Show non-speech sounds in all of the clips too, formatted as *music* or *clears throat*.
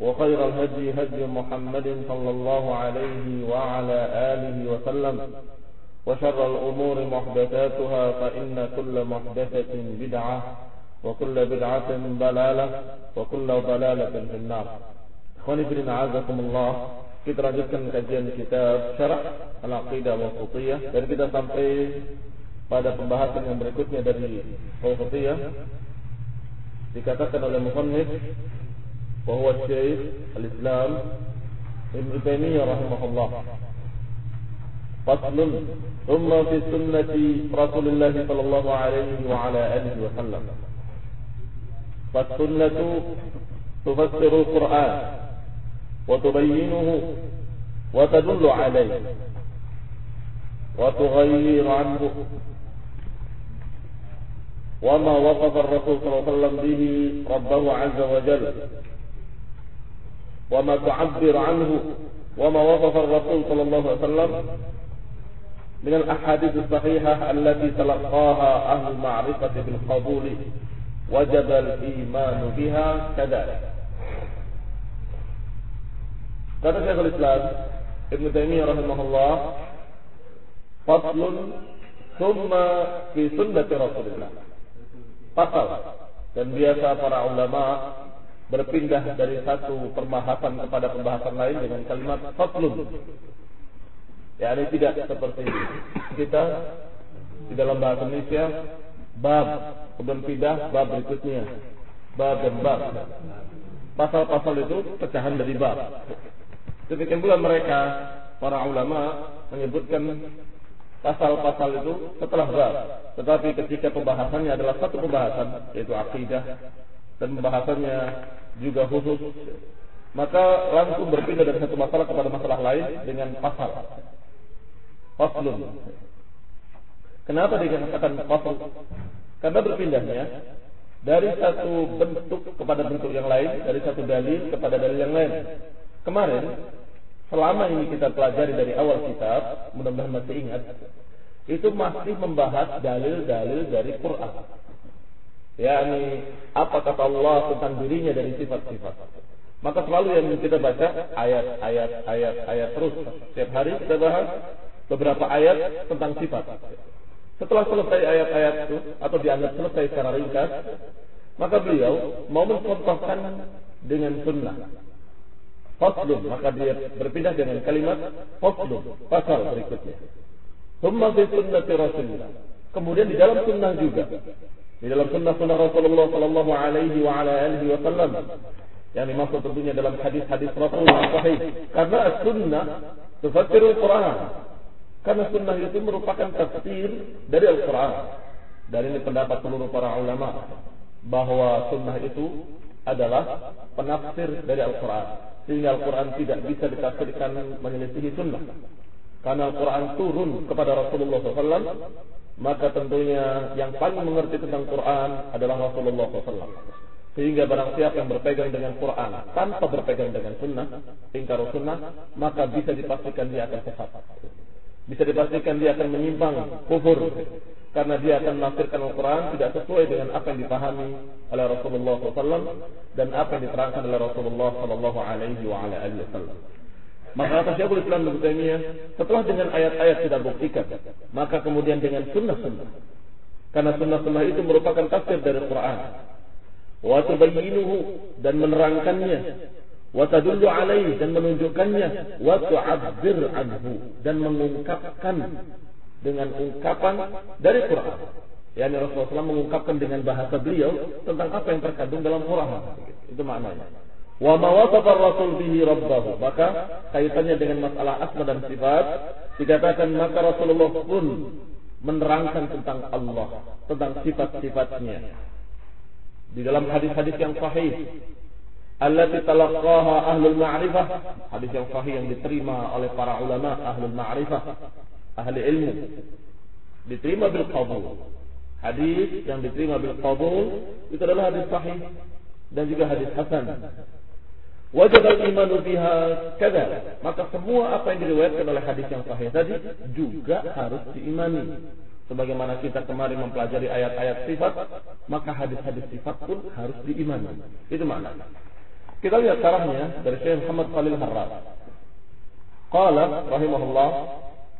وخير الهدي هدي محمد صلى الله عليه وعلى آله وسلم وشر الأمور محدثاتها فإن كل محدثة بدعة وكل بدعة ضلالة وكل ضلالة في النار إخواني في أعزكم الله kita lanjutkan kajian kitab Syarah Al-Aqidah Wasutiyah dan kita sampai pada pembahasan yang berikutnya dari Wasutiyah dikatakan oleh Muhammad وهو الشيخ الإسلام ابن تيمية رحمه الله. فصل. ثم في سنة رسول الله صلى الله عليه وعلى آله وسلم. فالسنة تفسر القرآن وتبينه وتدل عليه وتغير عنه وما وصف الرسول صلى الله عليه وسلم به ربه عز وجل. وما تعبر عنه وما وصف الرسول صلى الله عليه وسلم من الأحاديث الصحيحة التي تلقاها أهل المعرفة بالقبول وجب الإيمان بها كذلك. Kata Syekhul Islam Ibn Taimiyah rahimahullah Faslun Summa fi sunnati Rasulullah Pasal Dan biasa para ulama berpindah dari satu pembahasan kepada pembahasan lain dengan kalimat faslun. Ya, ini tidak seperti ini. Kita di dalam bahasa Indonesia bab, kemudian pindah bab berikutnya. Bab dan bab. Pasal-pasal itu pecahan dari bab. Demikian pula mereka para ulama menyebutkan pasal-pasal itu setelah bab. Tetapi ketika pembahasannya adalah satu pembahasan yaitu akidah dan pembahasannya juga khusus. Maka langsung berpindah dari satu masalah kepada masalah lain dengan pasal. Faslun. Kenapa dikatakan fasl karena berpindahnya dari satu bentuk kepada bentuk yang lain dari satu dalil kepada dalil yang lain. Kemarin selama ini kita pelajari dari awal kitab mudah-mudahan masih ingat itu masih membahas dalil-dalil dari Quran yakni apa kata Allah tentang dirinya dari sifat-sifat. Maka selalu yang kita baca ayat-ayat ayat-ayat terus setiap hari kita bahas beberapa ayat tentang sifat. Setelah selesai ayat-ayat itu atau dianggap selesai secara ringkas, maka beliau mau mencontohkan dengan sunnah. Faslun, maka dia berpindah dengan kalimat faslun, pasal berikutnya. Thumma fi sunnati Rasulullah. Kemudian di dalam sunnah juga di dalam sunnah-sunnah Rasulullah Sallallahu Alaihi wa ala alihi Wasallam. Yang dimaksud tentunya dalam hadis-hadis Rasulullah sahih. Karena sunnah tufassirul Quran. Karena sunnah itu merupakan tafsir dari Al-Quran. Dari ini pendapat seluruh para ulama bahwa sunnah itu adalah penafsir dari Al-Quran. Sehingga Al-Quran tidak bisa ditafsirkan menyelisihi sunnah. Karena Al-Quran turun kepada Rasulullah SAW maka tentunya yang paling mengerti tentang Quran adalah Rasulullah SAW. Sehingga barang siapa yang berpegang dengan Quran tanpa berpegang dengan sunnah, ingkar sunnah, maka bisa dipastikan dia akan sesat. Bisa dipastikan dia akan menyimpang kufur karena dia akan menafsirkan Al-Quran tidak sesuai dengan apa yang dipahami oleh Rasulullah SAW dan apa yang diterangkan oleh Rasulullah Wasallam. Maka kata Syekhul Islam Ibnu Taimiyah, setelah dengan ayat-ayat tidak buktikan, maka kemudian dengan sunnah-sunnah. Karena sunnah-sunnah itu merupakan tafsir dari Quran wa tubayyinuhu dan menerangkannya wa tadullu alaihi dan menunjukkannya wa tu'abbir anhu dan mengungkapkan dengan ungkapan dari Quran. Yani Rasulullah SAW mengungkapkan dengan bahasa beliau tentang apa yang terkandung dalam Quran. Itu maknanya. Wa ma wasafa Rasul bihi rabbahu. Maka kaitannya dengan masalah asma dan sifat dikatakan maka Rasulullah pun menerangkan tentang Allah, tentang sifat-sifatnya. Di dalam hadis-hadis yang sahih allati talaqqaha ahlul ma'rifah hadis yang sahih yang diterima oleh para ulama ahlul ma'rifah ahli ilmu diterima bil qabul. Hadis yang diterima bil qabul itu adalah hadis sahih dan juga hadis hasan wajib al-imanu biha kada maka semua apa yang diriwayatkan oleh hadis yang sahih tadi juga harus diimani sebagaimana kita kemarin mempelajari ayat-ayat sifat, maka hadis-hadis sifat pun harus diimani. Itu makna. Kita lihat caranya dari Syekh Muhammad Khalil Harras. Qala rahimahullah,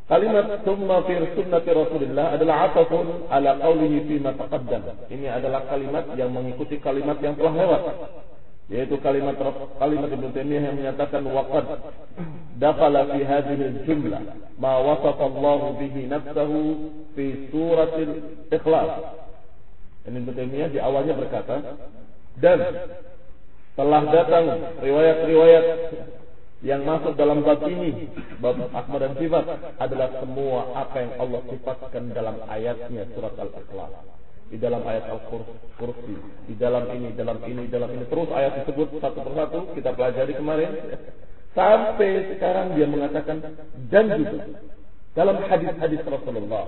kalimat thumma fi sunnati Rasulillah adalah atafun ala qawlihi fi taqaddam. Ini adalah kalimat yang mengikuti kalimat yang telah lewat yaitu kalimat kalimat Ibnu Taimiyah yang menyatakan waqad dakhala fi hadhihi al-jumlah ma wasafa Allah bihi nafsahu fi suratil Ikhlas. Ini Ibnu Taimiyah di awalnya berkata dan telah datang riwayat-riwayat yang masuk dalam bab ini bab asma dan sifat adalah semua apa yang Allah sifatkan dalam ayatnya surat Al-Ikhlas di dalam ayat Al-Kursi, di dalam ini, dalam ini, dalam ini. Terus ayat disebut satu persatu, kita pelajari kemarin. Sampai sekarang dia mengatakan, dan juga dalam hadis-hadis Rasulullah.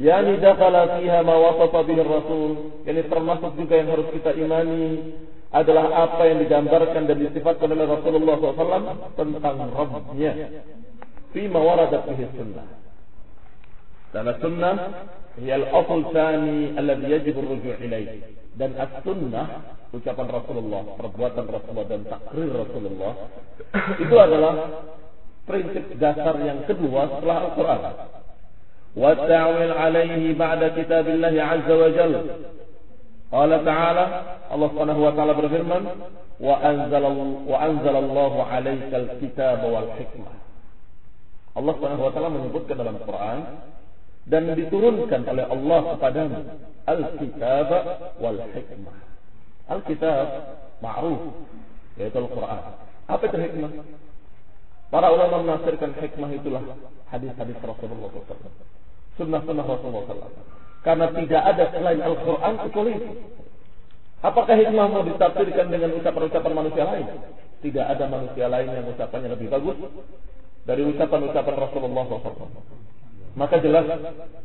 Yani dakhala fiha ma wasafa bihi Rasul. Ini termasuk juga yang harus kita imani adalah apa yang digambarkan dan disifatkan oleh Rasulullah SAW tentang Rabbnya. Fima waradat bihi sunnah. Dan as-sunnah hiya al-asl tsani alladhi yajib. Dan as-sunnah ucapan Rasulullah, perbuatan Rasulullah dan takrir Rasulullah *coughs* itu adalah prinsip dasar yang kedua setelah Al-Qur'an. Wa ta'wil alaihi ba'da kitabillah azza wa jalla. Qala ta'ala Allah Subhanahu wa taala berfirman wa anzalallahu 'alaikal kitaba wal hikmah. Allah Subhanahu wa taala menyebutkan dalam Quran dan diturunkan oleh Allah kepadamu Alkitab wal hikmah. Alkitab ma'ruf yaitu Al-Qur'an. Apa itu hikmah? Para ulama menafsirkan hikmah itulah hadis-hadis Rasulullah SAW. Sunnah-sunnah Rasulullah SAW. Karena tidak ada selain Al-Quran kecuali itu. Apakah hikmah mau ditafsirkan dengan ucapan-ucapan manusia lain? Tidak ada manusia lain yang ucapannya lebih bagus dari ucapan-ucapan Rasulullah SAW. Maka jelas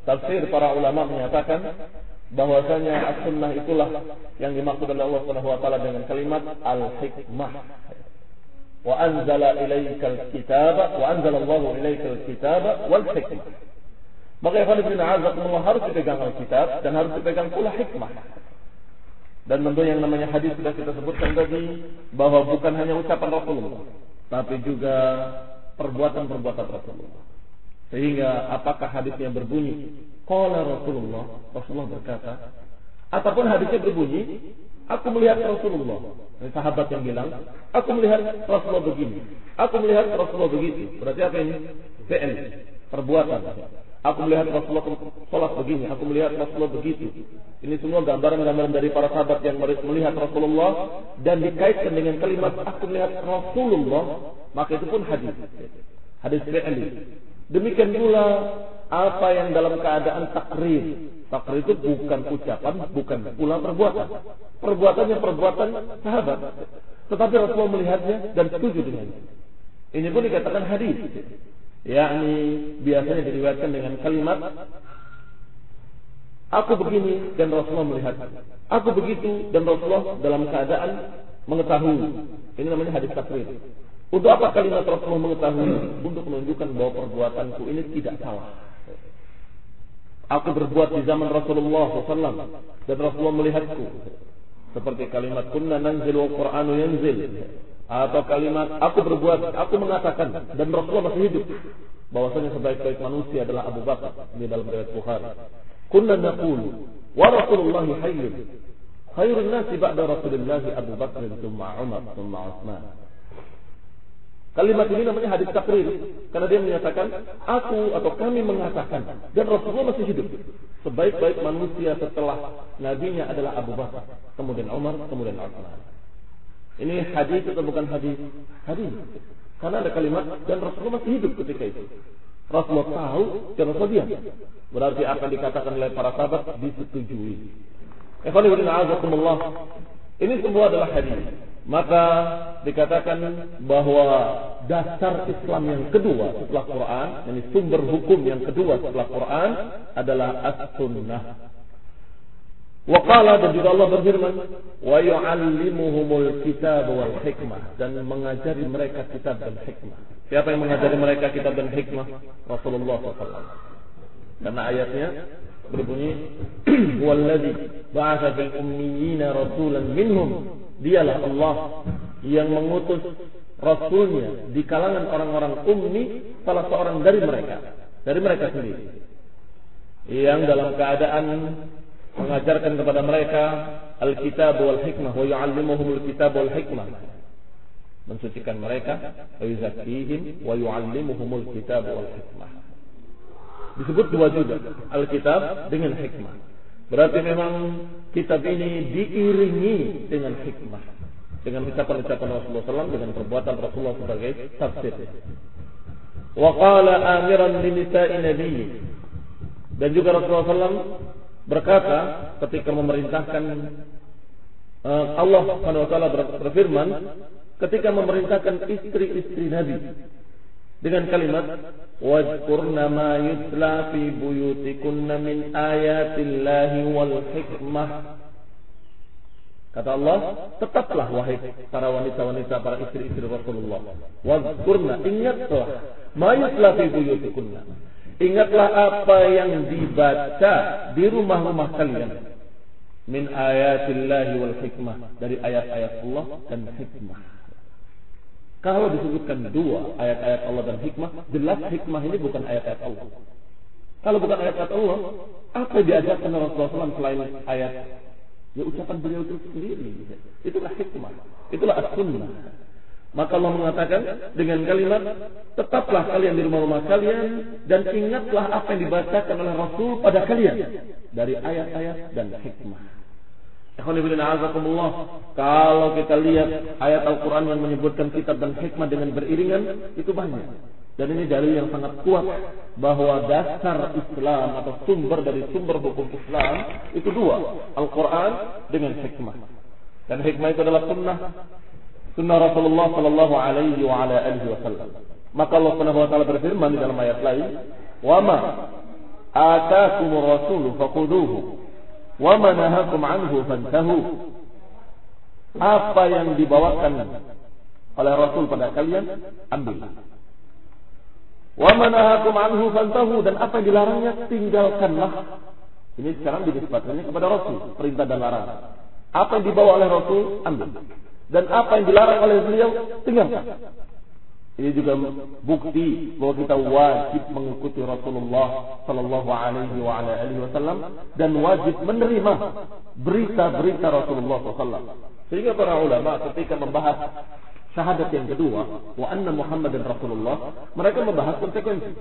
tafsir para ulama menyatakan bahwasanya as-sunnah itulah yang dimaksud oleh Allah Subhanahu wa taala dengan kalimat al-hikmah. Wa anzala ilaikal kitaba wa anzala Allah ilaikal kitaba wal hikmah. Maka Ikhwan Ibn Azakumullah harus dipegang Alkitab dan harus dipegang pula hikmah. Dan tentu yang namanya hadis sudah kita sebutkan tadi bahwa bukan hanya ucapan Rasulullah, tapi juga perbuatan-perbuatan Rasulullah. Sehingga apakah hadisnya berbunyi? Qala Rasulullah Rasulullah berkata Ataupun hadisnya berbunyi Aku melihat Rasulullah. Ini sahabat yang bilang Aku melihat Rasulullah begini Aku melihat Rasulullah begitu. Berarti apa ini? Fi'il Perbuatan. Aku melihat Rasulullah sholat begini Aku melihat Rasulullah begitu. Ini semua gambaran-gambaran dari para sahabat yang melihat Rasulullah Dan dikaitkan dengan kalimat Aku melihat Rasulullah Maka itu pun hadis. Hadis fi'il Demikian pula apa yang dalam keadaan takrir. Takrir itu bukan ucapan, bukan pula perbuatan. Perbuatannya perbuatan sahabat. Tetapi Rasulullah melihatnya dan setuju dengannya. Ini pun dikatakan hadis. Yakni biasanya diriwayatkan dengan kalimat Aku begini dan Rasulullah melihat. Aku begitu dan Rasulullah dalam keadaan mengetahui. Ini namanya hadis takrir. Untuk apa kalimat Rasulullah mengetahui? Untuk menunjukkan bahwa perbuatanku ini tidak salah. Aku berbuat di zaman Rasulullah SAW dan Rasulullah melihatku. Seperti kalimat kunna nanzilu Qur'anu yanzil atau kalimat aku berbuat, aku mengatakan dan Rasulullah masih hidup bahwasanya sebaik-baik manusia adalah Abu Bakar di dalam riwayat Bukhari. Kunna naqulu wa Rasulullah hayyun. Khairun nasi ba'da Rasulullah Abu Bakar thumma Umar thumma Utsman. Kalimat ini namanya hadis takrir karena dia menyatakan aku atau kami mengatakan dan Rasulullah masih hidup. Sebaik-baik manusia setelah nabinya adalah Abu Bakar, kemudian Umar, kemudian Utsman. Ini hadis atau bukan hadis? Hadis. Karena ada kalimat dan Rasulullah masih hidup ketika itu. Rasulullah tahu dan Rasulullah diam. Berarti yang dikatakan oleh para sahabat disetujui. Ini semua adalah hadis maka dikatakan bahwa dasar Islam yang kedua setelah Quran, ini sumber hukum yang kedua setelah Quran adalah as-sunnah. Waqala dan juga Allah berfirman, wa yu'allimuhumul kitab wal hikmah dan mengajari mereka kitab dan hikmah. Siapa yang mengajari mereka kitab dan hikmah? Rasulullah SAW. Karena ayatnya berbunyi, *clears throat* "Huwallazi ba'atsa fil ummiyina rasulan minhum. Dialah Allah yang mengutus Rasulnya di kalangan orang-orang ummi salah seorang dari mereka dari mereka sendiri yang dalam keadaan mengajarkan kepada mereka Alkitab wal hikmah wa yu'allimuhum alkitab wal hikmah. Mensucikan mereka wa yuzakkihim wa yu'allimuhum alkitab wal hikmah disebut dua juga Alkitab dengan hikmah Berarti memang kitab ini diiringi dengan hikmah. Dengan ucapan-ucapan Rasulullah SAW, dengan perbuatan Rasulullah sebagai tafsir. Wa qala amiran linisa'i nabiyyi. Dan juga Rasulullah SAW berkata ketika memerintahkan uh, Allah taala berfirman ketika memerintahkan istri-istri Nabi dengan kalimat wajkurna ma yutla fi buyutikunna min ayatillahi wal hikmah Kata Allah, tetaplah wahai para wanita-wanita, para istri-istri Rasulullah. Wajkurna, ingatlah. Ma yutla fi buyutikunna. Ingatlah apa yang dibaca di rumah-rumah kalian. Min ayatillahi wal hikmah. Dari ayat-ayat Allah dan hikmah. Kalau disebutkan dua ayat-ayat Allah dan hikmah, jelas hikmah ini bukan ayat-ayat Allah. Kalau bukan ayat-ayat Allah, apa diajarkan Rasulullah SAW selain ayat? Ya ucapan beliau itu sendiri. Itulah hikmah. Itulah as-sunnah. Maka Allah mengatakan dengan kalimat, tetaplah kalian di rumah-rumah kalian dan ingatlah apa yang dibacakan oleh Rasul pada kalian dari ayat-ayat dan hikmah. Kalau kita lihat ayat Al-Quran yang menyebutkan kitab dan hikmah dengan beriringan, itu banyak. Dan ini dalil yang sangat kuat bahwa dasar Islam atau sumber dari sumber hukum Islam itu dua, Al-Quran dengan hikmah. Dan hikmah itu adalah sunnah sunnah Rasulullah Sallallahu Alaihi Wasallam. Maka Allah Subhanahu Wa Taala berfirman di dalam ayat lain, "Wa ma atakumur rasulu faquduhu Wa manahakum anhu fantahu. Apa yang dibawakan oleh Rasul pada kalian, ambil. Wa manahakum anhu fantahu dan apa yang dilarangnya tinggalkanlah. Ini sekarang dinisbatkannya kepada Rasul, perintah dan larangan. Apa yang dibawa oleh Rasul, ambil. Dan apa yang dilarang oleh beliau, tinggalkan. Ini juga bukti bahwa kita wajib mengikuti Rasulullah Sallallahu Alaihi Wasallam dan wajib menerima berita-berita Rasulullah SAW. Sehingga para ulama ketika membahas syahadat yang kedua, wa anna Muhammad dan Rasulullah, mereka membahas konsekuensi.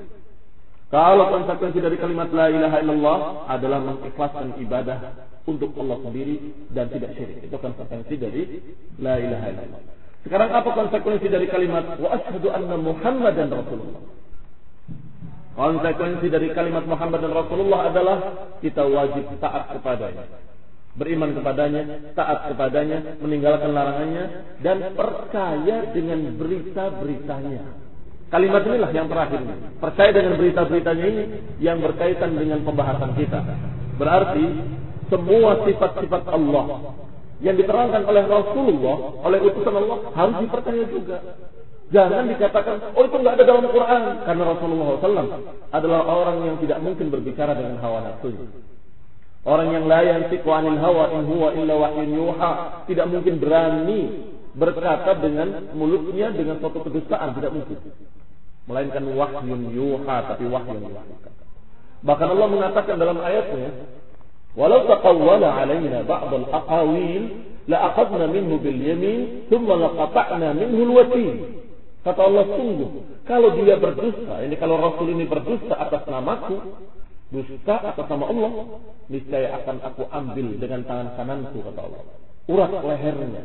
Kalau konsekuensi dari kalimat la ilaha illallah adalah mengikhlaskan ibadah untuk Allah sendiri dan tidak syirik. Itu konsekuensi dari la ilaha illallah. Sekarang apa konsekuensi dari kalimat wa asyhadu anna Muhammadan Rasulullah? Konsekuensi dari kalimat Muhammad dan Rasulullah adalah kita wajib taat kepadanya. Beriman kepadanya, taat kepadanya, meninggalkan larangannya, dan percaya dengan berita-beritanya. Kalimat inilah yang terakhir. Percaya dengan berita-beritanya ini yang berkaitan dengan pembahasan kita. Berarti semua sifat-sifat Allah yang diterangkan oleh Rasulullah, oleh utusan Allah harus dipercaya juga. Jangan dikatakan, oh itu nggak ada dalam Quran. Karena Rasulullah SAW adalah orang yang tidak mungkin berbicara dengan hawa nafsu. Orang yang layan anil hawa in huwa illa wahyun yuha. Tidak mungkin berani berkata dengan mulutnya dengan suatu kedustaan. Tidak mungkin. Melainkan wahyun yuha, tapi wahyun yuha. Bahkan Allah mengatakan dalam ayatnya, Alaina ba'd al-aqawil la aqadna minhu bil yamin thumma laqata'na minhu al-watin. Kata Allah sungguh, kalau dia berdusta, ini kalau Rasul ini berdusta atas namaku, dusta atas nama Allah, niscaya akan aku ambil dengan tangan kananku, kata Allah. Urat lehernya.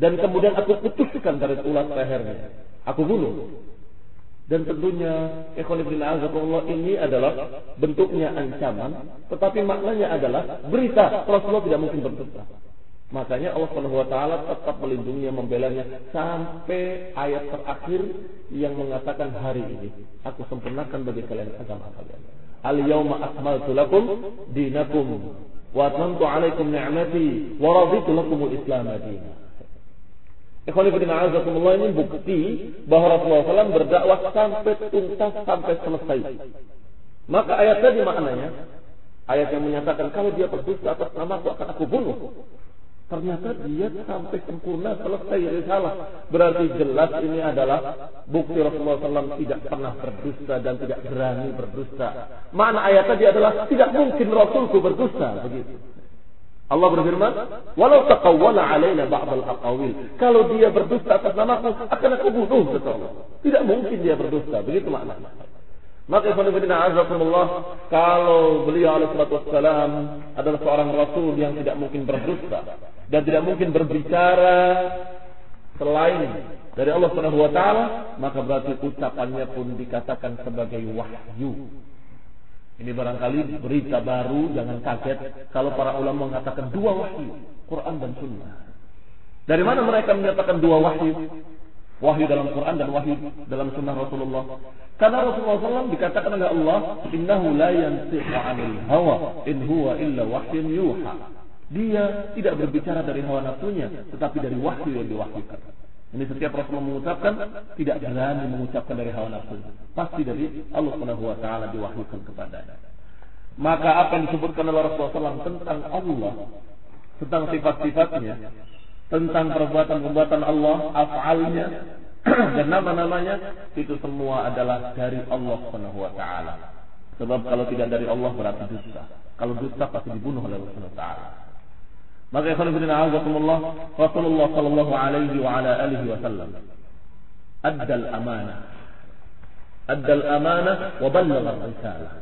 Dan kemudian aku putuskan dari urat lehernya. Aku bunuh. Dan tentunya Allah ini adalah bentuknya ancaman, tetapi maknanya adalah berita Rasulullah tidak mungkin berdusta. Makanya Allah Subhanahu wa taala tetap melindunginya, membelanya sampai ayat terakhir yang mengatakan hari ini aku sempurnakan bagi kalian agama kalian. Al yauma akmaltu lakum dinakum wa atmamtu alaikum ni'mati wa raditu lakum al-islam dinan. Ikhwanifidin azakumullah ini bukti bahwa Rasulullah SAW berdakwah sampai tuntas, sampai selesai. Maka ayat tadi maknanya, ayat yang menyatakan kalau dia berdusta atas nama aku akan aku bunuh. Ternyata dia sampai sempurna selesai risalah. Berarti jelas ini adalah bukti Rasulullah SAW tidak pernah berdusta dan tidak berani berdusta. Mana ayat tadi adalah tidak mungkin Rasulku berdusta. Begitu. Allah berfirman, "Walau taqawwala alaina ba'd al-aqawil." Kalau dia berdusta atas namaku, akan aku bunuh kata Allah. Tidak mungkin dia berdusta. Begitu maknanya. Maka Ibn Azakumullah Kalau beliau alaihi wassalam Adalah seorang Rasul yang tidak mungkin berdusta Dan tidak mungkin berbicara Selain dari Allah Subhanahu wa maka berarti ucapannya pun dikatakan sebagai wahyu. Ini barangkali berita baru, jangan kaget kalau para ulama mengatakan dua wahyu, Quran dan Sunnah. Dari mana mereka menyatakan dua wahyu? Wahyu dalam Quran dan wahyu dalam Sunnah Rasulullah. Karena Rasulullah SAW dikatakan oleh Allah, Innahu la yantiqu anil hawa, in huwa illa wahyun yuha. Dia tidak berbicara dari hawa nafsunya, tetapi dari wahyu yang diwahyukan. Ini setiap Rasulullah mengucapkan tidak berani mengucapkan dari hawa nafsu. Pasti dari Allah Subhanahu wa taala diwahyukan kepadanya. Maka apa yang disebutkan oleh Rasulullah SAW tentang Allah, tentang sifat-sifatnya, tentang perbuatan-perbuatan Allah, afalnya, *clears throat* dan nama-namanya itu semua adalah dari Allah Subhanahu wa taala. Sebab kalau tidak dari Allah berarti dusta. Kalau dusta pasti dibunuh oleh Allah Subhanahu wa taala. Maka ikhwan fillah azakumullah Rasulullah sallallahu alaihi wa ala alihi wasallam addal amanah. Addal amanah wa ballagha risalah.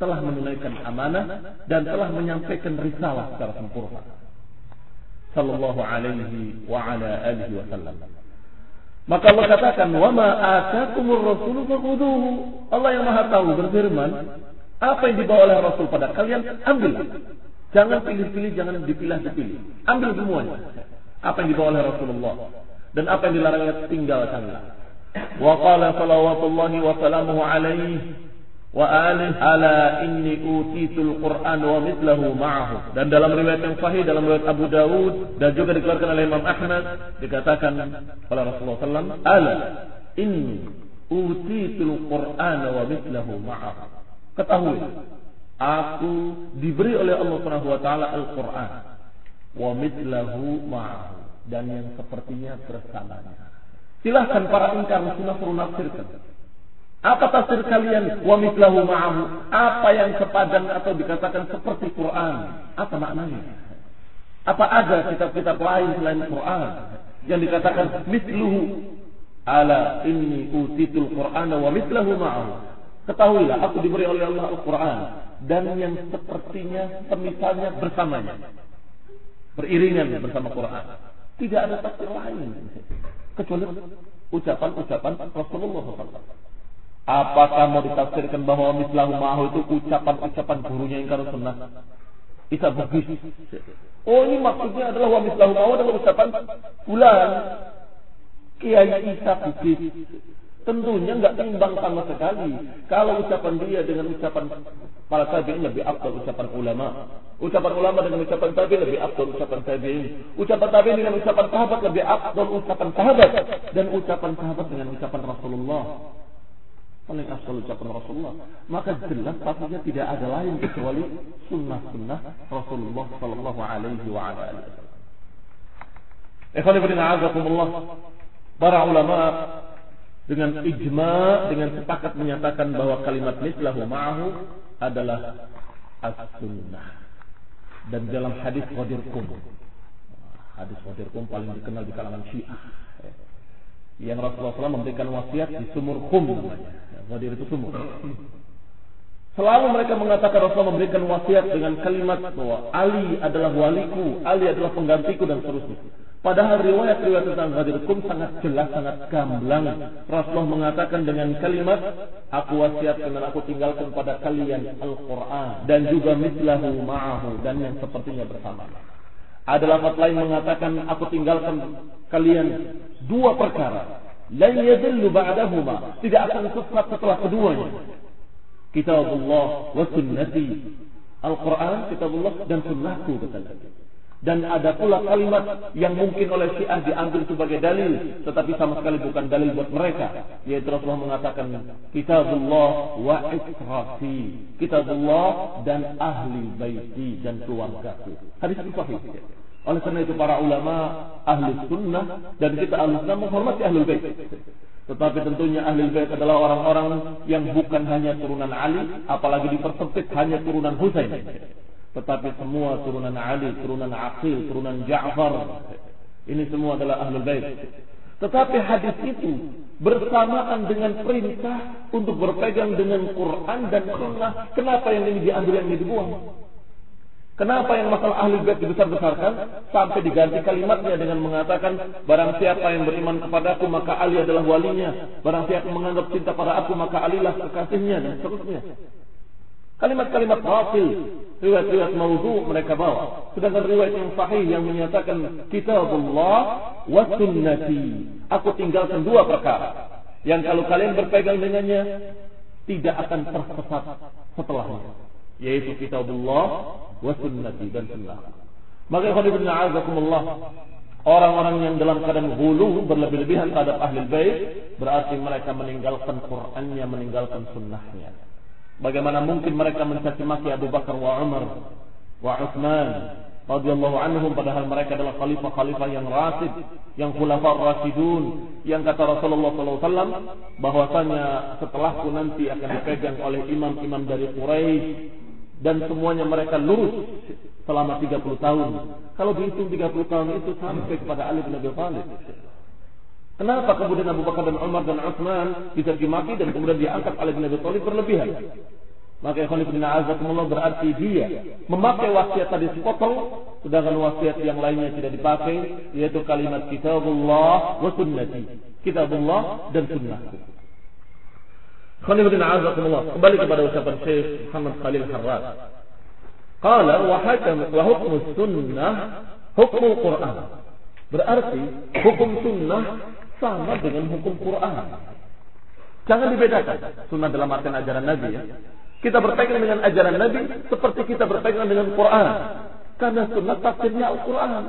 Telah menunaikan amanah dan telah menyampaikan risalah secara sempurna. Sallallahu alaihi wa ala alihi wasallam maka Allah katakan, "Wa ma atakumur rasul fakhuduhu." Allah yang Maha tahu berfirman, apa yang dibawa oleh Rasul pada kalian, ambil. Jangan pilih-pilih, jangan dipilah-pilih. Ambil semuanya. Apa yang dibawa oleh Rasulullah dan apa yang dilarangnya tinggalkanlah. Wa qala salawatullahi wa salamuhu alaihi wa alih ala inni utitul Quran wa mithlahu ma'ahu dan dalam riwayat yang sahih dalam riwayat Abu Dawud dan juga dikeluarkan oleh Imam Ahmad dikatakan oleh Rasulullah SAW ala inni utitul Quran wa mithlahu ma'ahu ketahui aku diberi oleh Allah Subhanahu wa taala Al-Qur'an wa mithlahu ma'ahu dan yang sepertinya bersamanya silahkan para ingkar sunnah suruh nafsirkan apa tafsir kalian wa mithlahu ma'ahu? Apa yang sepadan atau dikatakan seperti Quran? Apa maknanya? Apa ada kitab-kitab lain selain Quran yang dikatakan mithluhu ala inni utitul Qur'ana wa mithlahu ma'ahu? Ketahuilah aku diberi oleh Allah Al-Quran dan yang sepertinya semisalnya bersamanya. Beriringan bersama Quran. Tidak ada tafsir lain kecuali ucapan-ucapan Rasulullah SAW. Apakah mau ditafsirkan bahwa mislahu ma'ahu itu ucapan-ucapan gurunya yang kalau sunnah? Isa bugis. Oh ini maksudnya adalah mislahu ma'ahu adalah ucapan bulan. Kiai Isa bugis. Tentunya nggak timbang sama sekali. Kalau ucapan dia dengan ucapan para tabi'in lebih afdal ucapan ulama. Ucapan ulama dengan ucapan tabi'in lebih afdal ucapan tabi'in. Ucapan tabi'in dengan ucapan sahabat lebih afdal ucapan sahabat dan ucapan sahabat dengan ucapan Rasulullah. Paling afdal ucapan Rasulullah. Maka jelas pastinya tidak ada lain kecuali sunnah-sunnah Rasulullah sallallahu alaihi wa wasallam. Para ulama dengan ijma dengan sepakat menyatakan bahwa kalimat mislahu ma'ahu adalah as-sunnah. Dan dalam hadis Qadirkum. Hadis Qadirkum paling dikenal di kalangan Syiah. Yang Rasulullah SAW memberikan wasiat di sumur namanya. Qadir itu sumur. Selalu mereka mengatakan Rasulullah memberikan wasiat dengan kalimat bahwa Ali adalah waliku, Ali adalah penggantiku dan seterusnya. Padahal riwayat-riwayat tentang Ghadir Kum sangat jelas, sangat gamblang. Rasulullah mengatakan dengan kalimat, aku wasiatkan dan aku tinggalkan pada kalian Al-Quran. Dan juga mislahu ma'ahu. Dan yang sepertinya bersama. Ada lafaz lain mengatakan, aku tinggalkan kalian dua perkara. Lan yadillu ba'dahuma. Tidak akan sesat setelah keduanya. Kitabullah wa sunnati. Al-Quran, kitabullah dan sunnahku. Kata dan ada pula kalimat yang mungkin oleh Syiah diambil sebagai dalil, tetapi sama sekali bukan dalil buat mereka. Yaitu Rasulullah mengatakan, Kitabullah wa ikrafi. Kitabullah dan ahli baiti dan keluargaku. Hadis itu sahih. Oleh karena itu para ulama ahli sunnah dan kita ahli sunnah menghormati ahli bait. Tetapi tentunya ahli bait adalah orang-orang yang bukan hanya turunan Ali, apalagi dipersempit hanya turunan Husain tetapi semua turunan Ali, turunan Aqil, turunan Ja'far. Ini semua adalah Ahlul Bait. Tetapi hadis itu bersamaan dengan perintah untuk berpegang dengan Quran dan Sunnah. Kenapa yang ini diambil yang ini dibuang? Kenapa yang masalah ahli bait dibesar-besarkan sampai diganti kalimatnya dengan mengatakan barang siapa yang beriman kepadaku maka Ali adalah walinya, barang siapa menganggap cinta pada aku maka Alilah kekasihnya dan seterusnya. Kalimat-kalimat batil, riwayat-riwayat maudhu mereka bawa. Sedangkan riwayat yang sahih yang menyatakan kitabullah wa sunnati. Aku tinggalkan dua perkara. Yang kalau kalian berpegang dengannya, tidak akan tersesat setelahnya. Yaitu kitabullah wa sunnati dan sunnah. Maka khadirin a'azakumullah. Orang-orang yang dalam keadaan hulu berlebih-lebihan terhadap ahli bait berarti mereka meninggalkan Qur'annya, meninggalkan sunnahnya. Bagaimana mungkin mereka mencaci maki Abu Bakar wa Umar wa Utsman radhiyallahu anhum padahal mereka adalah khalifah-khalifah yang rasid, yang khulafa rasidun, yang kata Rasulullah SAW bahwasanya setelahku nanti akan dipegang oleh imam-imam dari Quraisy dan semuanya mereka lurus selama 30 tahun. Kalau dihitung 30 tahun itu sampai kepada Ali bin Abi Thalib. Kenapa kemudian Abu Bakar dan Umar dan Utsman dimaki dan kemudian diangkat oleh Nabi Thalib berlebihan? Maka ikhwan ibn azakumullah berarti dia memakai wasiat tadi sepotong sedangkan wasiat yang lainnya tidak dipakai yaitu kalimat kitabullah wa sunnati. Kitabullah dan sunnah. Ikhwan ibn azakumullah kembali kepada ucapan Syekh Muhammad Khalil Harras. Qala wa hakam wa hukmu sunnah hukmu Quran. Berarti hukum sunnah sama dengan hukum Quran. Jangan dibedakan. Sunnah dalam artian ajaran Nabi ya. Kita berpegang dengan ajaran Nabi seperti kita berpegang dengan Quran. Karena sunnah tafsirnya Al-Quran.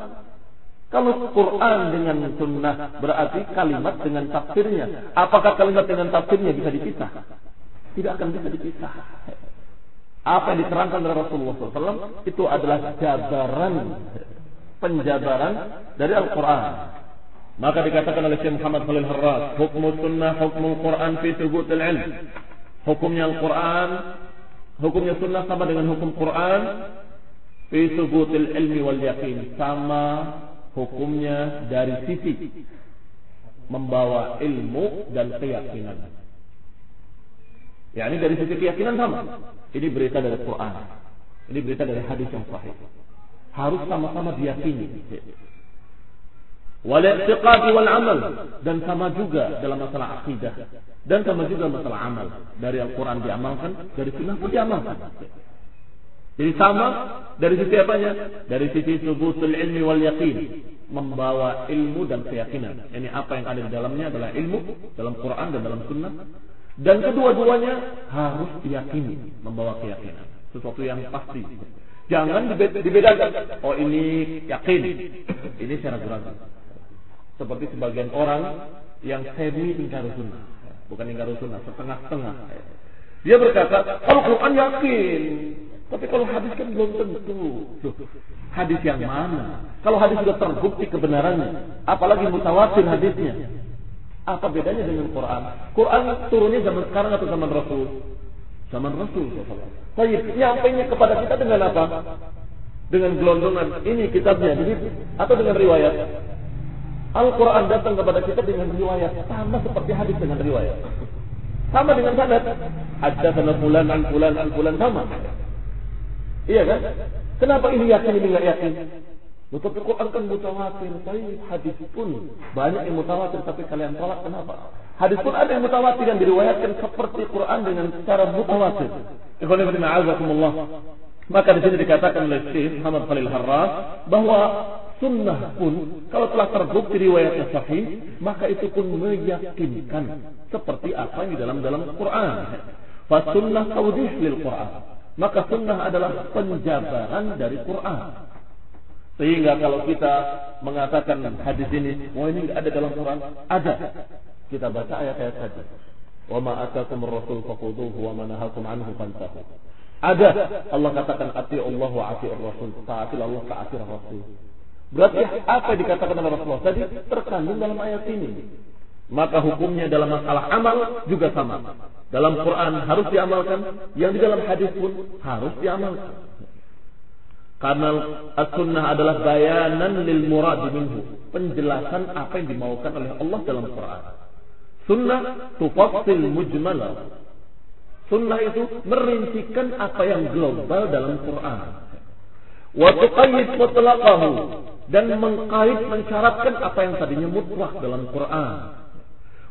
Kalau Quran dengan sunnah berarti kalimat dengan tafsirnya. Apakah kalimat dengan tafsirnya bisa dipisah? Tidak akan bisa dipisah. Apa yang diterangkan oleh Rasulullah SAW itu adalah jabaran penjabaran dari Al-Quran. Maka dikatakan oleh Syekh Muhammad Khalil Harras, hukum sunnah, hukum Quran fi thubutil ilm. Hukumnya Al-Quran, hukumnya sunnah sama dengan hukum Quran fi thubutil ilmi wal yakin. Sama hukumnya dari sisi membawa ilmu dan keyakinan. Ya, ini dari sisi keyakinan sama. Ini berita dari Quran. Ini berita dari hadis yang sahih. Harus sama-sama diyakini wal i'tiqad wal amal dan sama juga dalam masalah akidah dan sama juga masalah amal dari Al-Qur'an diamalkan dari sunnah pun diamalkan jadi sama dari sisi apanya dari sisi subutul ilmi wal yaqin membawa ilmu dan keyakinan. Ini apa yang ada di dalamnya adalah ilmu dalam Quran dan dalam Sunnah. Dan kedua-duanya harus diyakini, membawa keyakinan. Sesuatu yang pasti. Jangan dibedakan. Oh ini yakin, ini saya ragu-ragu. Seperti sebagian orang yang semi ingkar sunnah, bukan ingkar sunnah, setengah-setengah. Dia berkata, kalau Quran yakin, tapi kalau hadis kan belum tentu. Hadis yang mana? Kalau hadis sudah terbukti kebenarannya, apalagi mutawatir hadisnya. Apa bedanya dengan Quran? Quran turunnya zaman sekarang atau zaman Rasul? Zaman Rasul Baik, nyampainya kepada kita dengan apa? Dengan gelondongan. Ini kitabnya, atau dengan riwayat? Al-Quran datang kepada kita dengan riwayat sama seperti hadis dengan riwayat. Sama dengan sanad. Ada sana bulan, an bulan, an bulan sama. Iya kan? Kenapa ini yakin ini nggak yakin? Tetapi Quran kan mutawatir, tapi hadis pun banyak yang mutawatir, tapi kalian tolak kenapa? Hadis pun ada yang mutawatir yang diriwayatkan seperti Quran dengan cara mutawatir. Ikhwan ibn Maka di sini dikatakan oleh Syekh Muhammad Khalil Harras bahwa sunnah pun kalau telah terbukti riwayatnya sahih, maka itu pun meyakinkan seperti apa di dalam dalam Quran. Fa sunnah tawdih lil Quran. Maka sunnah adalah penjabaran dari Quran. Sehingga kalau kita mengatakan hadis ini, oh ini ada dalam Quran, ada. Kita baca ayat-ayat saja. Wa ma rasul faquduhu wa ma anhu fantahu. Ada Allah katakan ati Allah wa ati Rasul. Taati Allah taati Rasul. Berarti apa yang dikatakan oleh Rasulullah tadi terkandung dalam ayat ini. Maka hukumnya dalam masalah amal juga sama. Dalam Quran harus diamalkan, yang di dalam hadis pun harus diamalkan. Karena as-sunnah adalah bayanan lil murad minhu, penjelasan apa yang dimaukan oleh Allah dalam Quran. Sunnah tufassil mujmala. Sunnah itu merincikan apa yang global dalam Quran. Wa tuqayyid mutlaqahu dan mengkait mensyaratkan apa yang tadinya mutlak dalam Quran.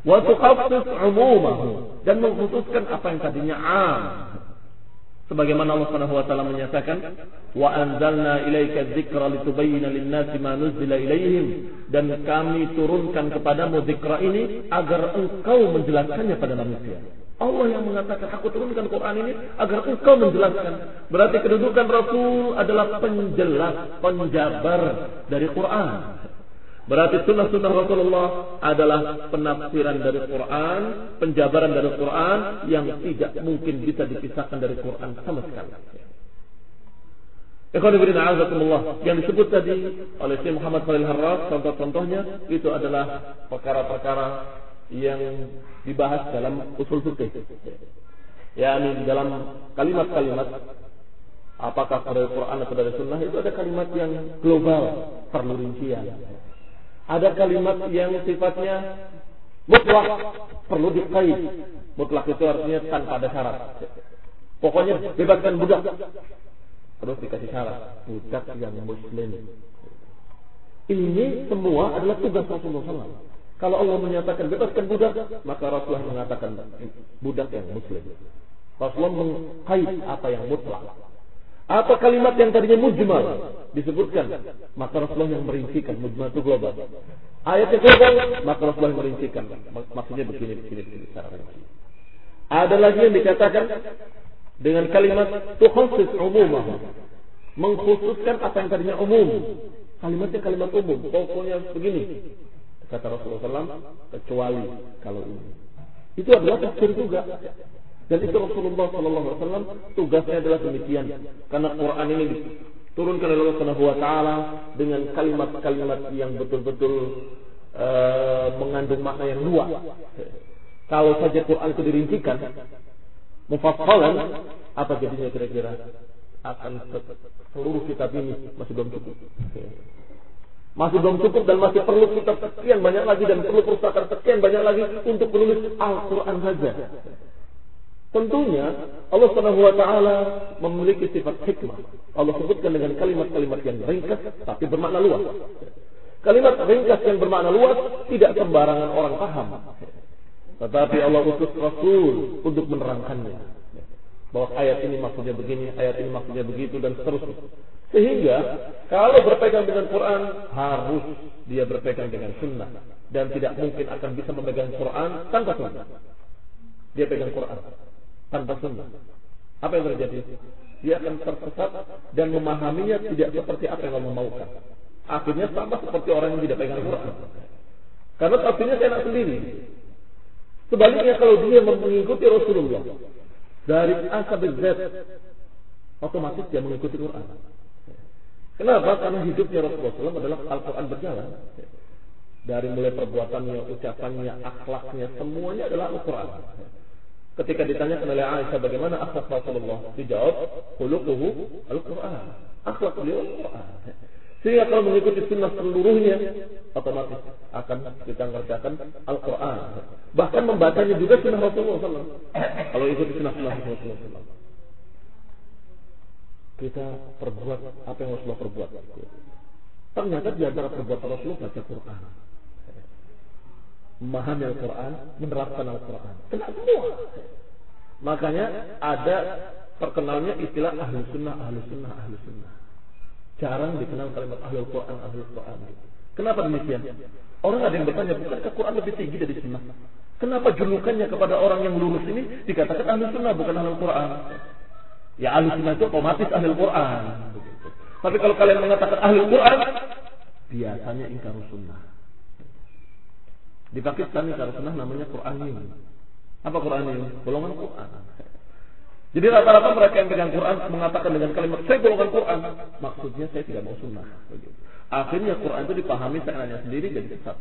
Wa tukhassis umumahu dan mengkhususkan apa yang tadinya am. Sebagaimana Allah Subhanahu wa taala menyatakan, "Wa anzalna ilaika dzikra litubayyana lin-nasi ma nuzila ilaihim." Dan kami turunkan kepadamu dzikra ini agar engkau menjelaskannya pada manusia. Allah yang mengatakan aku turunkan Quran ini agar engkau menjelaskan. Berarti kedudukan Rasul adalah penjelas, penjabar dari Quran. Berarti sunnah-sunnah Rasulullah adalah penafsiran dari Quran, penjabaran dari Quran yang tidak mungkin bisa dipisahkan dari Quran sama sekali. Yang disebut tadi oleh Syekh Muhammad Khalil Harras, contoh-contohnya itu adalah perkara-perkara yang dibahas dalam usul fikih. Ya, ini dalam kalimat-kalimat apakah dari Quran atau dari Sunnah itu ada kalimat yang global perlu rincian. Ada kalimat yang sifatnya mutlak perlu dikait. Mutlak itu artinya tanpa ada syarat. Pokoknya bebaskan budak. Terus dikasih syarat. Budak yang muslim. Ini semua adalah tugas Rasulullah. Kalau Allah menyatakan bebaskan budak, maka Rasulullah mengatakan budak yang muslim. Rasulullah mengkait apa yang mutlak. Apa kalimat yang tadinya mujmal disebutkan, maka Rasulullah yang merincikan mujmal itu global. Ayat yang global, maka Rasulullah yang merincikan. Maksudnya begini, begini, begini. Ada lagi yang dikatakan dengan kalimat tukhasis umumah. Mengkhususkan apa yang tadinya umum. Kalimatnya kalimat umum. Pokoknya begini kata Rasulullah SAW kecuali kalau ini. Itu adalah tafsir juga. Dan itu Rasulullah SAW tugasnya adalah demikian. Karena Quran ini diturunkan oleh Allah Subhanahu Wa Taala dengan kalimat-kalimat yang betul-betul uh, mengandung makna yang luas. Kalau saja Quran itu dirincikan, mufassalan, apa jadinya kira-kira? Akan seluruh kitab ini masih belum cukup. Masih belum cukup dan masih perlu kita sekian banyak lagi dan perlu perpustakaan sekian banyak lagi untuk menulis Al-Quran saja. Tentunya Allah Subhanahu wa taala memiliki sifat hikmah. Allah sebutkan dengan kalimat-kalimat yang ringkas tapi bermakna luas. Kalimat ringkas yang bermakna luas tidak sembarangan orang paham. Tetapi Allah utus Rasul untuk menerangkannya. Bahwa ayat ini maksudnya begini, ayat ini maksudnya begitu dan seterusnya. Sehingga kalau berpegang dengan Quran harus dia berpegang dengan sunnah dan tidak mungkin akan bisa memegang Quran tanpa sunnah. Dia pegang Quran tanpa sunnah. Apa yang terjadi? Dia akan tersesat dan memahaminya tidak seperti apa yang Allah maukan. Akhirnya sama seperti orang yang tidak pegang Quran. Karena tafsirnya saya enak sendiri. Sebaliknya kalau dia mengikuti Rasulullah dari A sampai Z, otomatis dia mengikuti Quran. Kenapa? Karena hidupnya Rasulullah SAW adalah Al-Quran berjalan. Dari mulai perbuatannya, ucapannya, akhlaknya, semuanya adalah Al-Quran. Ketika ditanya oleh Aisyah bagaimana akhlak Rasulullah, dijawab, "Khuluquhu Al-Quran." Akhlak beliau Al-Quran. Sehingga kalau mengikuti sunnah seluruhnya, otomatis akan kita ngerjakan Al-Quran. Bahkan membacanya juga sunnah Rasulullah SAW. Kalau ikuti sunnah sunnah Rasulullah SAW kita perbuat apa yang Rasulullah perbuat. Ternyata di antara perbuatan Rasulullah baca Quran. Memahami Al-Quran, menerapkan Al-Quran. Kena semua. Makanya ada terkenalnya istilah ahli sunnah, ahli sunnah, ahli sunnah. Jarang dikenal kalimat ahli Quran, ahli Quran. Kenapa demikian? Orang ada yang bertanya, bukankah Quran lebih tinggi dari sunnah? Kenapa julukannya kepada orang yang lurus ini dikatakan ahli sunnah bukan ahli Quran? Ya ahli sunnah itu otomatis ahli Quran. Tapi kalau kalian mengatakan ahli Quran, biasanya ingkar sunnah. Di Pakistan ingkar sunnah namanya Quranin. Apa Quranin? Golongan Quran. Jadi rata-rata mereka yang pegang Quran mengatakan dengan kalimat saya golongan Quran, maksudnya saya tidak mau sunnah. Akhirnya Quran itu dipahami seananya sendiri dan sesat.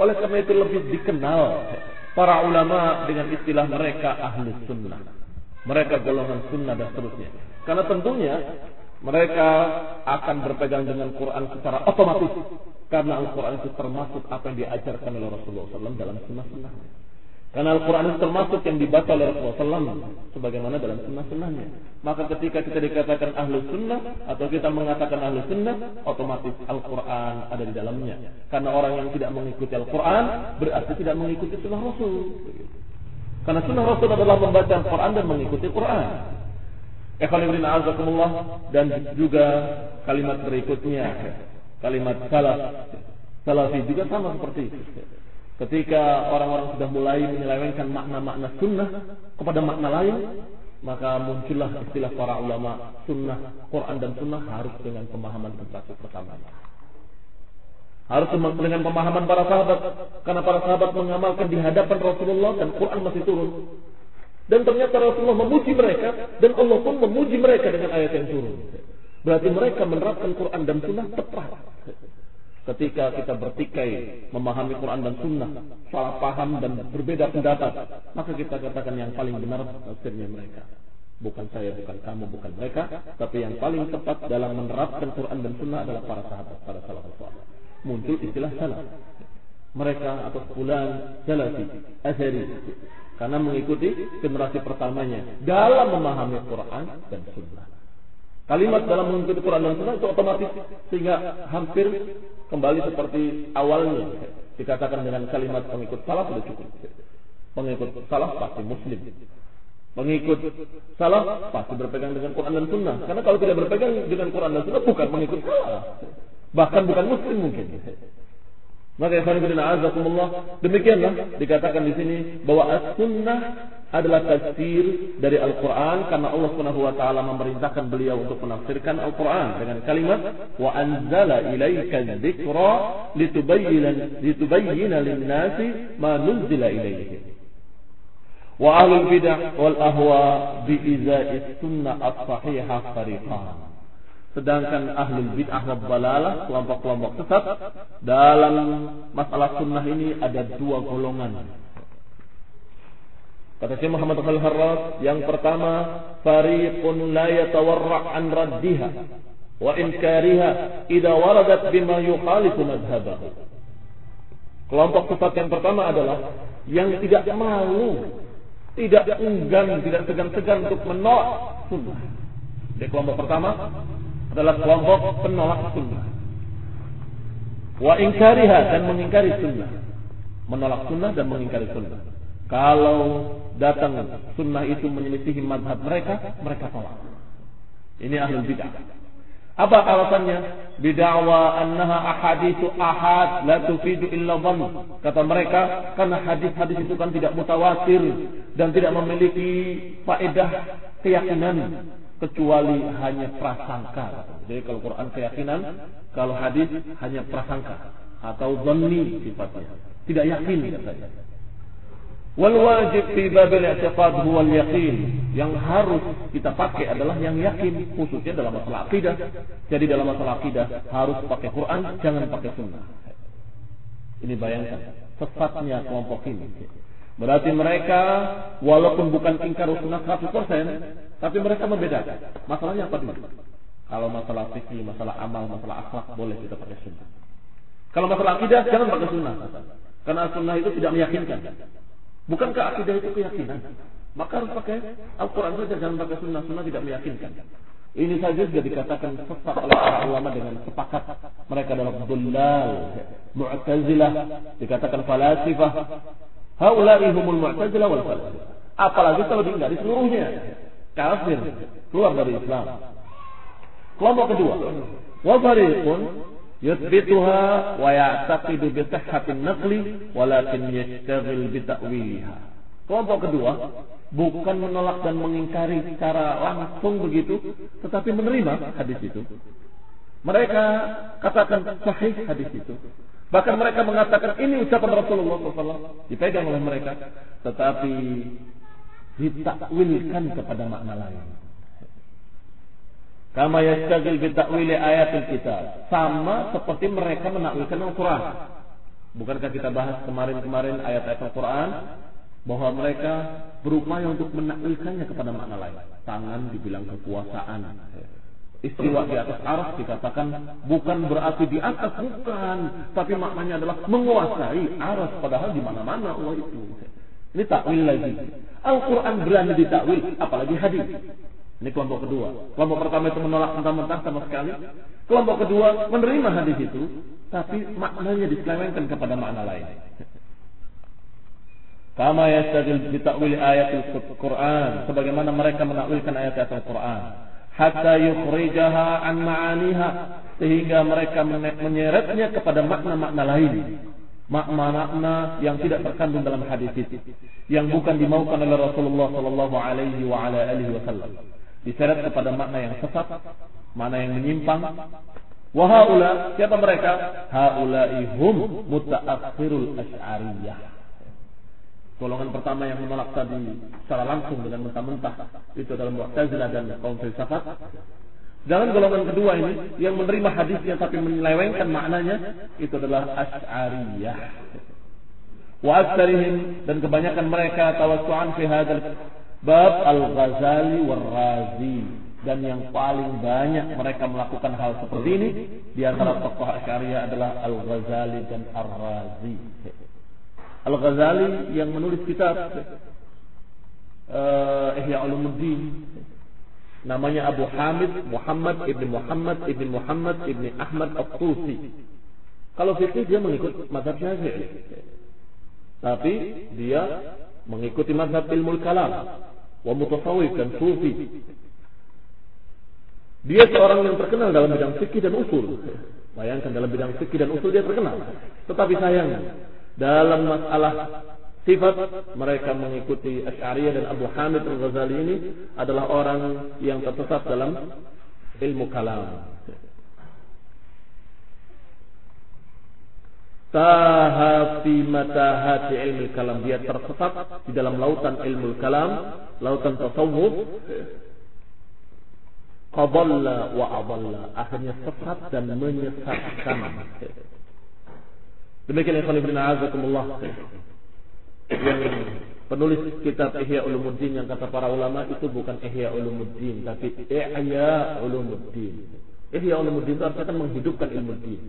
Oleh karena itu lebih dikenal para ulama dengan istilah mereka ahli sunnah mereka golongan sunnah dan seterusnya. Karena tentunya mereka akan berpegang dengan Quran secara otomatis karena Al-Quran itu termasuk apa yang diajarkan oleh Rasulullah SAW dalam sunnah-sunnah. Karena Al-Quran itu termasuk yang dibaca oleh Rasulullah SAW sebagaimana dalam sunnah-sunnahnya. Maka ketika kita dikatakan ahlu sunnah atau kita mengatakan ahlu sunnah, otomatis Al-Quran ada di dalamnya. Karena orang yang tidak mengikuti Al-Quran berarti tidak mengikuti sunnah Rasul. Karena sunnah Rasul adalah membaca Al-Quran dan mengikuti Quran. Ikhwanibrin azakumullah dan juga kalimat berikutnya kalimat salaf salafi juga sama seperti itu. Ketika orang-orang sudah mulai menyelewengkan makna-makna sunnah kepada makna lain, maka muncullah istilah para ulama sunnah, Quran dan sunnah harus dengan pemahaman generasi pertama. Harus dengan pemahaman para sahabat. Karena para sahabat mengamalkan di hadapan Rasulullah dan Quran masih turun. Dan ternyata Rasulullah memuji mereka dan Allah pun memuji mereka dengan ayat yang turun. Berarti mereka menerapkan Quran dan Sunnah tepat. Ketika kita bertikai memahami Quran dan Sunnah, salah paham dan berbeda pendapat, maka kita katakan yang paling benar tafsirnya mereka. Bukan saya, bukan kamu, bukan mereka, tapi yang paling tepat dalam menerapkan Quran dan Sunnah adalah para sahabat, para salafus muncul istilah salaf. Mereka atau bulan salafi, asari. Karena mengikuti generasi pertamanya dalam memahami Quran dan Sunnah. Kalimat dalam mengikuti Quran dan Sunnah itu otomatis sehingga hampir kembali seperti awalnya dikatakan dengan kalimat pengikut salaf sudah cukup. Pengikut salaf pasti muslim. Pengikut salaf pasti berpegang dengan Quran dan Sunnah. Karena kalau tidak berpegang dengan Quran dan Sunnah bukan pengikut salaf. Bahkan bukan muslim mungkin. Maka ya azakumullah demikianlah dikatakan di sini bahwa as-sunnah adalah tafsir dari Al-Qur'an karena Allah Subhanahu wa taala memerintahkan beliau untuk menafsirkan Al-Qur'an dengan kalimat wa anzala ilaika dzikra litubayyana litubayyana lin-nasi ma nuzila ilaihim. Wa ahlul bidah wal ahwa bi iza'is sunnah as-sahihah fariqan. Sedangkan ahlul bid'ah wa balalah, kelompok-kelompok sesat dalam masalah sunnah ini ada dua golongan. Kata Syekh Muhammad Al-Harras, yang pertama, fariqun la yatawarra' an raddiha wa inkariha idza waradat bima yukhalifu madhhabahu. Kelompok sesat yang pertama adalah yang tidak malu, tidak enggan, tidak segan-segan untuk menolak sunnah. Di kelompok pertama, adalah kelompok penolak sunnah. Wa ingkariha dan mengingkari sunnah. Menolak sunnah dan mengingkari sunnah. Kalau datang sunnah itu menyelisihi madhab mereka, mereka tolak. Ini ahli bid'ah. Apa alasannya? Bid'awa annaha ahaditsu ahad la tufidu illa dhann. Kata mereka karena hadis-hadis itu kan tidak mutawatir dan tidak memiliki faedah keyakinan kecuali hanya prasangka. Jadi kalau Quran keyakinan, kalau hadis hanya prasangka atau dhanni sifatnya. Tidak yakin katanya. Wal wajib fi babil i'tiqad huwa al-yaqin. Yang harus kita pakai adalah yang yakin, khususnya dalam masalah akidah. Jadi dalam masalah akidah harus pakai Quran, jangan pakai sunnah. Ini bayangkan sesatnya kelompok ini. Berarti mereka walaupun bukan ingkar sunnah 100%, tapi mereka membedakan. Masalahnya apa dulu? Kalau masalah fikih, masalah amal, masalah akhlak boleh kita pakai sunnah. Kalau masalah akidah jangan pakai sunnah. Karena sunnah itu tidak meyakinkan. Bukankah akidah itu keyakinan? Maka harus pakai Al-Quran saja, jangan pakai sunnah. Sunnah tidak meyakinkan. Ini saja sudah dikatakan sesat oleh para ulama dengan sepakat mereka adalah dullal, mu'tazilah, dikatakan falasifah. Haula'i humul mu'tazilah wal falasifah. Apalagi kalau diingkari seluruhnya. Kafir, keluar dari Islam. Kelompok kedua, wa fariqun yuthbituha wa ya'taqidu bi sihhatin naqli walakin yashtaghil bi ta'wiliha. Kelompok kedua bukan menolak dan mengingkari secara langsung begitu, tetapi menerima hadis itu. Mereka katakan sahih hadis itu. Bahkan mereka mengatakan ini ucapan Rasulullah SAW dipegang oleh mereka, tetapi ditakwilkan kepada makna lain. Kama yastagil bitakwili ayatul kitab. Sama seperti mereka menakwilkan Al-Quran. Bukankah kita bahas kemarin-kemarin ayat-ayat Al-Quran bahwa mereka berupaya untuk menakwilkannya kepada makna lain. Tangan dibilang kekuasaan. Istiwa di atas arah dikatakan bukan berarti di atas bukan, tapi maknanya adalah menguasai aras padahal di mana-mana Allah itu. Ini takwil lagi. Al-Quran berani ditakwil, apalagi hadis. Ini kelompok kedua. Kelompok pertama itu menolak mentah-mentah sama sekali. Kelompok kedua menerima hadis itu, tapi maknanya diselewengkan kepada makna lain. Kama yastadil bitakwil ayat Al-Quran. Sebagaimana mereka menakwilkan ayat-ayat Al-Quran. Hatta yukhrijaha an ma'aniha. Sehingga mereka menyeretnya kepada makna-makna lain. Makna-makna yang tidak terkandung dalam hadis itu. Yang bukan dimaukan oleh Rasulullah Sallallahu Alaihi Wasallam diseret kepada makna yang sesat, makna yang menyimpang. Wahaula, siapa mereka? Haulaihum mutaakhirul asy'ariyah. Golongan pertama yang menolak tadi secara langsung dengan mentah-mentah itu adalah Mu'tazilah dan kaum filsafat. Dalam golongan kedua ini yang menerima hadisnya tapi menyelewengkan maknanya itu adalah Asy'ariyah. Wa aktsarihim dan kebanyakan mereka tawassu'an fi hadzal Bab Al-Ghazali war-Razi dan yang paling banyak mereka melakukan hal seperti ini di antara tokoh Asy'ariyah adalah Al-Ghazali dan Ar-Razi. Al-Ghazali yang menulis kitab uh, Ihya Ulumuddin namanya Abu Hamid Muhammad ibn Muhammad ibn Muhammad ibn Ahmad At-Tusi. Kalau fikih dia mengikut mazhab Syafi'i. Tapi dia mengikuti mazhab ilmu kalam wa mutasawwif dan sufi. Dia seorang yang terkenal dalam bidang fikih dan usul. Bayangkan dalam bidang fikih dan usul dia terkenal. Tetapi sayang dalam masalah sifat mereka mengikuti Asy'ariyah dan Abu Hamid Al-Ghazali ini adalah orang yang tersesat dalam ilmu kalam. Taha fi matahati ilmu kalam. Dia tersesat di dalam lautan ilmu kalam, lautan tasawuf. Qadalla wa adalla. Akhirnya sesat dan menyesatkan. Demikian ikhwan ibn a'azakumullah. Yang penulis kitab Ihya Ulumuddin yang kata para ulama itu bukan Ihya Ulumuddin tapi Ihya Ulumuddin. Ihya Ulumuddin itu artinya kan menghidupkan ilmu din.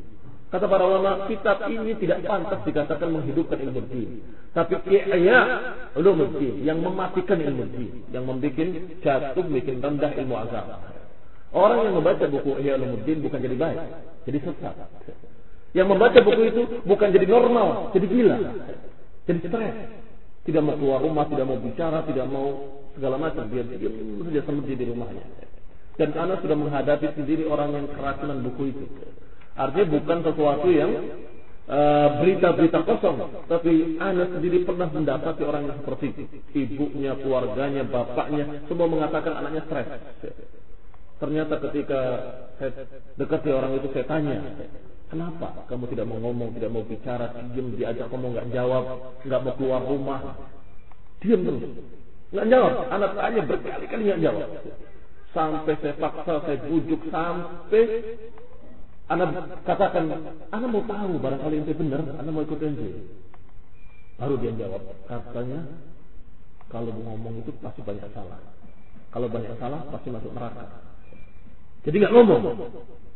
Kata para ulama, kitab ini tidak pantas dikatakan menghidupkan ilmu din. Tapi iya ulum din yang mematikan ilmu din, yang membuat jatuh, bikin rendah ilmu agama. Orang yang membaca buku Ihya Ulumuddin bukan jadi baik, jadi sesat. Yang membaca buku itu bukan jadi normal, jadi gila, jadi stres. Tidak mau keluar rumah, tidak mau bicara, tidak mau segala macam. Dia diam saja seperti di rumahnya. Dan Anda sudah menghadapi sendiri orang yang keracunan buku itu. Artinya bukan sesuatu yang eh, berita-berita kosong, tapi Anda sendiri pernah mendapati orang yang seperti itu. Ibunya, keluarganya, bapaknya, semua mengatakan anaknya stres. Ternyata ketika saya dekati orang itu saya tanya, kenapa kamu tidak mau ngomong, tidak mau bicara, diam, diajak ngomong nggak jawab, nggak mau keluar rumah, diam terus, nggak jawab. Anak tanya berkali-kali nggak jawab. Sampai saya paksa, saya bujuk sampai Anak katakan, anak mau tahu barangkali ente benar, anak mau ikut ente. Baru dia jawab, katanya kalau ngomong itu pasti banyak salah. Kalau banyak salah pasti masuk neraka. Jadi nggak ngomong.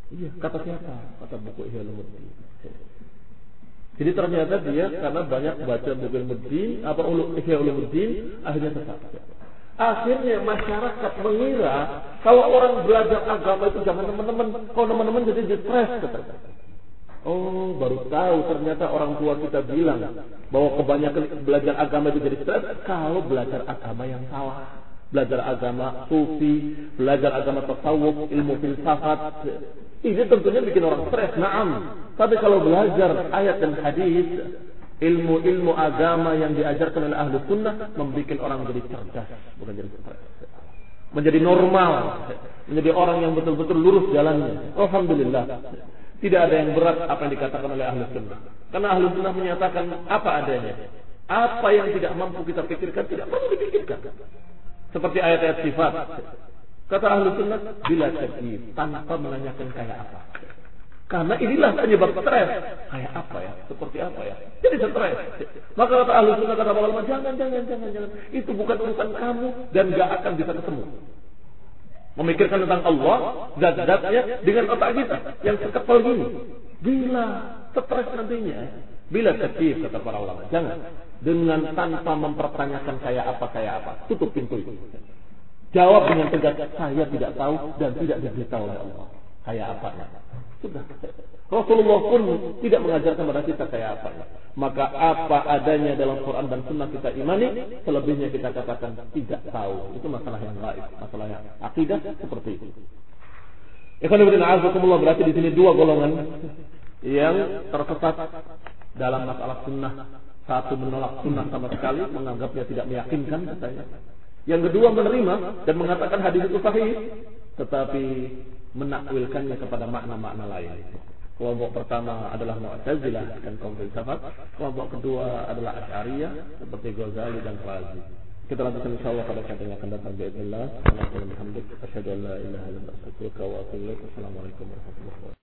Iya, kata siapa? Kata buku Ihya Ulumuddin. Jadi ternyata dia karena banyak baca buku Ulumuddin, apa Ihya Ulumuddin, akhirnya sesat. Akhirnya masyarakat mengira kalau orang belajar agama itu jangan teman-teman, kalau teman-teman jadi stres Oh, baru tahu ternyata orang tua kita bilang bahwa kebanyakan belajar agama itu jadi stres kalau belajar agama yang salah. Belajar agama sufi, belajar agama tasawuf, ilmu filsafat. Ini tentunya bikin orang stres, naam. Tapi kalau belajar ayat dan hadis, ilmu-ilmu agama yang diajarkan oleh ahlu sunnah membuat orang menjadi cerdas, bukan jadi stres. Menjadi normal, menjadi orang yang betul-betul lurus jalannya. Alhamdulillah. Tidak ada yang berat apa yang dikatakan oleh ahlu sunnah. Karena ahlu sunnah menyatakan apa adanya. Apa yang tidak mampu kita pikirkan tidak perlu dipikirkan. Seperti ayat-ayat sifat. Kata ahlu sunnah, bila sedih tanpa menanyakan kayak apa. Karena inilah penyebab stres. Kayak apa ya? Seperti apa ya? Jadi stres. Maka kata ahli sunnah kata ulama, jangan, jangan, jangan, jangan. Itu bukan urusan kamu dan gak akan bisa ketemu. Memikirkan tentang Allah, zat-zatnya dengan otak kita yang sekepal gini. Bila stres nantinya. Bila kecil kata para ulama. Jangan. Dengan tanpa mempertanyakan kayak apa, kayak apa. Tutup pintu itu. Jawab dengan tegas, saya tidak tahu dan tidak diberitahu oleh Allah. Kayak apa? Sudah. Rasulullah pun tidak mengajarkan kepada kita kayak apa. Maka apa adanya dalam Quran dan Sunnah kita imani, selebihnya kita katakan tidak tahu. Itu masalah yang lain, masalah yang akidah seperti itu. Ikhwan ibn azakumullah berarti di sini dua golongan yang tersesat dalam masalah sunnah. Satu menolak sunnah sama sekali, menganggapnya tidak meyakinkan katanya. Yang kedua menerima dan mengatakan hadis itu sahih, tetapi menakwilkannya kepada makna-makna lain. Kelompok pertama adalah Mu'tazilah dan kaum filsafat. Kelompok kedua adalah Asy'ariyah seperti Ghazali dan Razi. Kita lanjutkan insyaallah pada kajian yang akan datang باذن Assalamualaikum warahmatullahi wabarakatuh. Assalamualaikum warahmatullahi wabarakatuh.